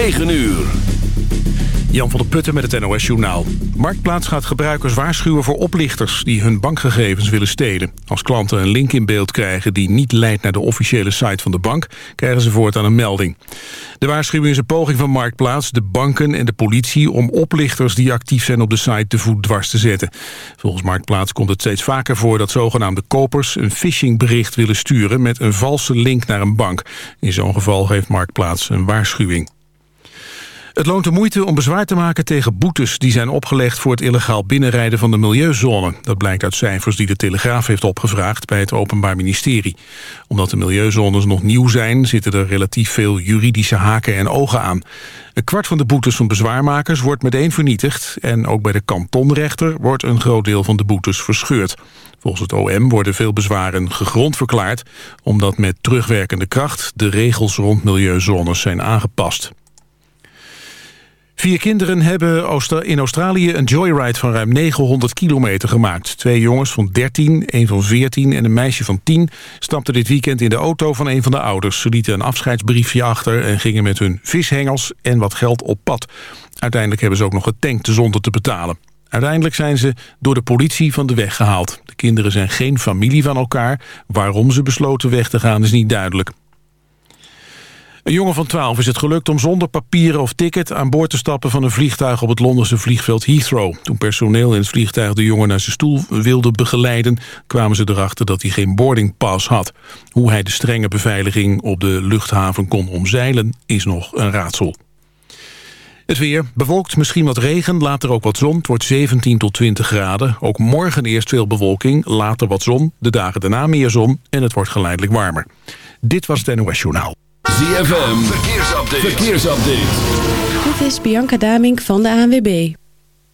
9 uur. Jan van der Putten met het NOS Journaal. Marktplaats gaat gebruikers waarschuwen voor oplichters... die hun bankgegevens willen stelen. Als klanten een link in beeld krijgen die niet leidt naar de officiële site van de bank... krijgen ze voortaan een melding. De waarschuwing is een poging van Marktplaats, de banken en de politie... om oplichters die actief zijn op de site de voet dwars te zetten. Volgens Marktplaats komt het steeds vaker voor dat zogenaamde kopers... een phishingbericht willen sturen met een valse link naar een bank. In zo'n geval geeft Marktplaats een waarschuwing. Het loont de moeite om bezwaar te maken tegen boetes... die zijn opgelegd voor het illegaal binnenrijden van de milieuzone. Dat blijkt uit cijfers die de Telegraaf heeft opgevraagd... bij het Openbaar Ministerie. Omdat de milieuzones nog nieuw zijn... zitten er relatief veel juridische haken en ogen aan. Een kwart van de boetes van bezwaarmakers wordt meteen vernietigd... en ook bij de kantonrechter wordt een groot deel van de boetes verscheurd. Volgens het OM worden veel bezwaren gegrond verklaard... omdat met terugwerkende kracht de regels rond milieuzones zijn aangepast. Vier kinderen hebben in Australië een joyride van ruim 900 kilometer gemaakt. Twee jongens van 13, een van 14 en een meisje van 10... stapten dit weekend in de auto van een van de ouders. Ze lieten een afscheidsbriefje achter en gingen met hun vishengels en wat geld op pad. Uiteindelijk hebben ze ook nog getankt zonder te betalen. Uiteindelijk zijn ze door de politie van de weg gehaald. De kinderen zijn geen familie van elkaar. Waarom ze besloten weg te gaan is niet duidelijk. Een jongen van 12 is het gelukt om zonder papieren of ticket... aan boord te stappen van een vliegtuig op het Londense vliegveld Heathrow. Toen personeel in het vliegtuig de jongen naar zijn stoel wilde begeleiden... kwamen ze erachter dat hij geen boardingpas had. Hoe hij de strenge beveiliging op de luchthaven kon omzeilen... is nog een raadsel. Het weer bewolkt, misschien wat regen, later ook wat zon. Het wordt 17 tot 20 graden. Ook morgen eerst veel bewolking, later wat zon. De dagen daarna meer zon en het wordt geleidelijk warmer. Dit was het NOS Journaal. ZFM, verkeersupdate. verkeersupdate. Dit is Bianca Damink van de ANWB.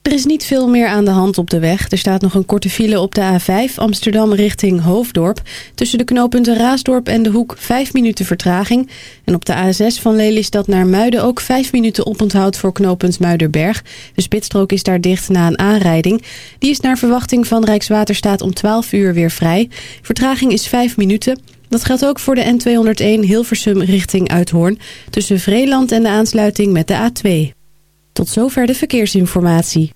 Er is niet veel meer aan de hand op de weg. Er staat nog een korte file op de A5 Amsterdam richting Hoofddorp. Tussen de knooppunten Raasdorp en De Hoek 5 minuten vertraging. En op de A6 van Lelystad naar Muiden ook 5 minuten oponthoud voor knooppunt Muiderberg. De spitsstrook is daar dicht na een aanrijding. Die is naar verwachting van Rijkswaterstaat om 12 uur weer vrij. Vertraging is 5 minuten. Dat geldt ook voor de N201 Hilversum richting Uithoorn... tussen Vreeland en de aansluiting met de A2. Tot zover de verkeersinformatie.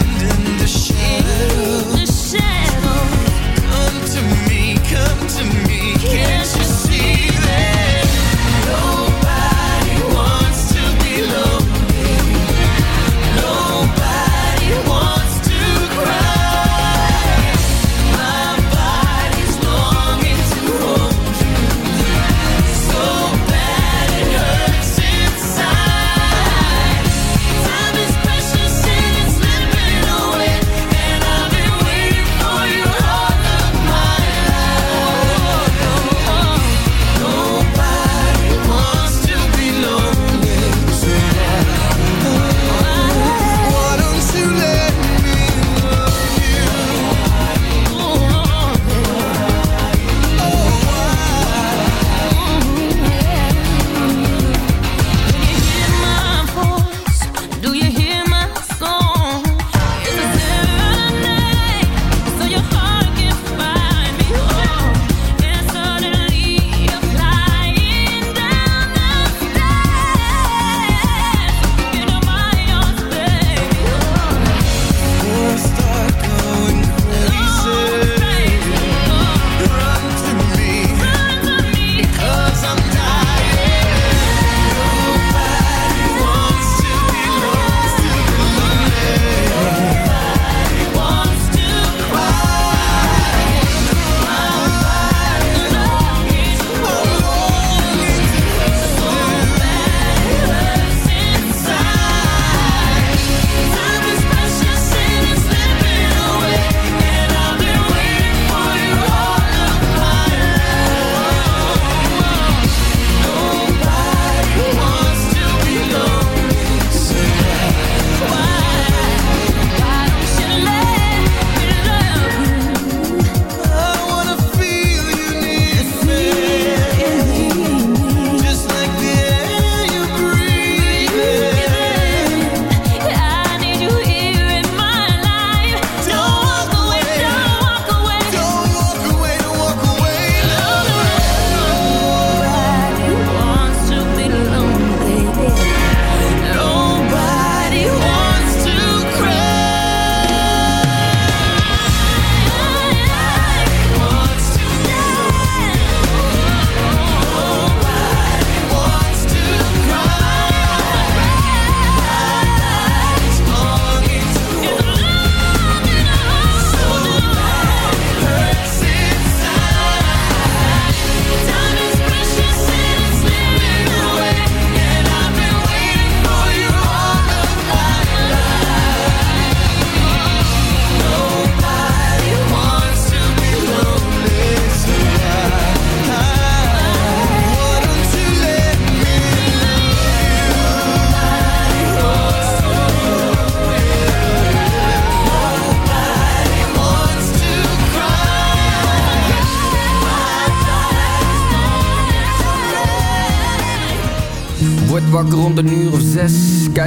abandoned the ship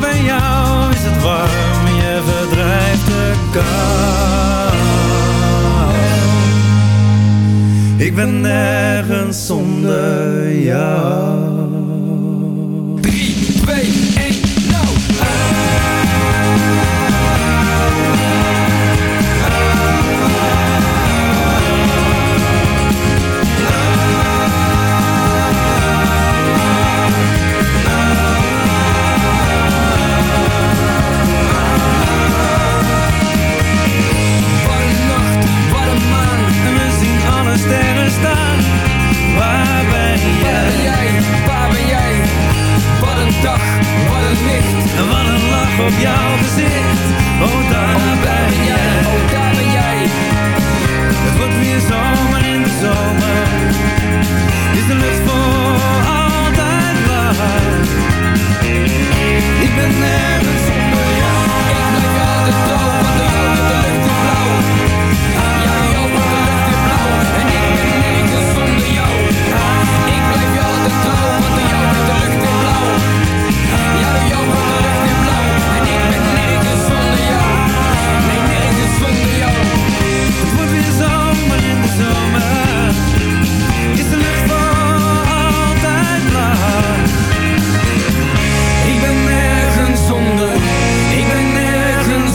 Bij jou is het warm, je verdrijft de kou. Ik ben nergens zonder jou. 3, licht. En wat een lach op jouw gezicht. Oh, daar Oh, daar ben jij, oh, daar ben jij. Het wordt weer zomer in de zomer. Is de lucht voor altijd blauw. Ik ben nergens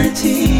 Eternity.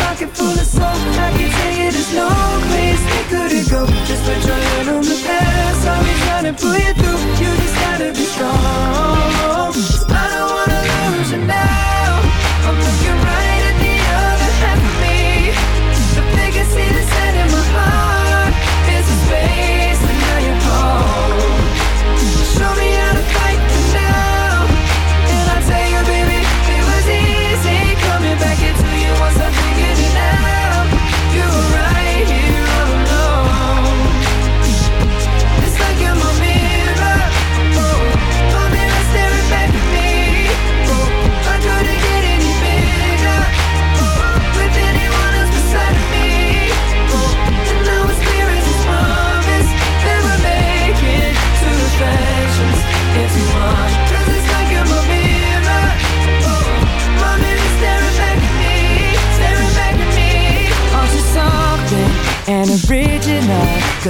pocket full of soap I can tell you there's no place we couldn't go. Just put your hand on the past I'll be trying to pull you through. You just gotta be strong. I don't wanna lose you now. I'm looking right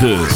9.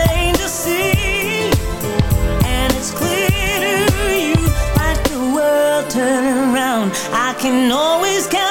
can always count.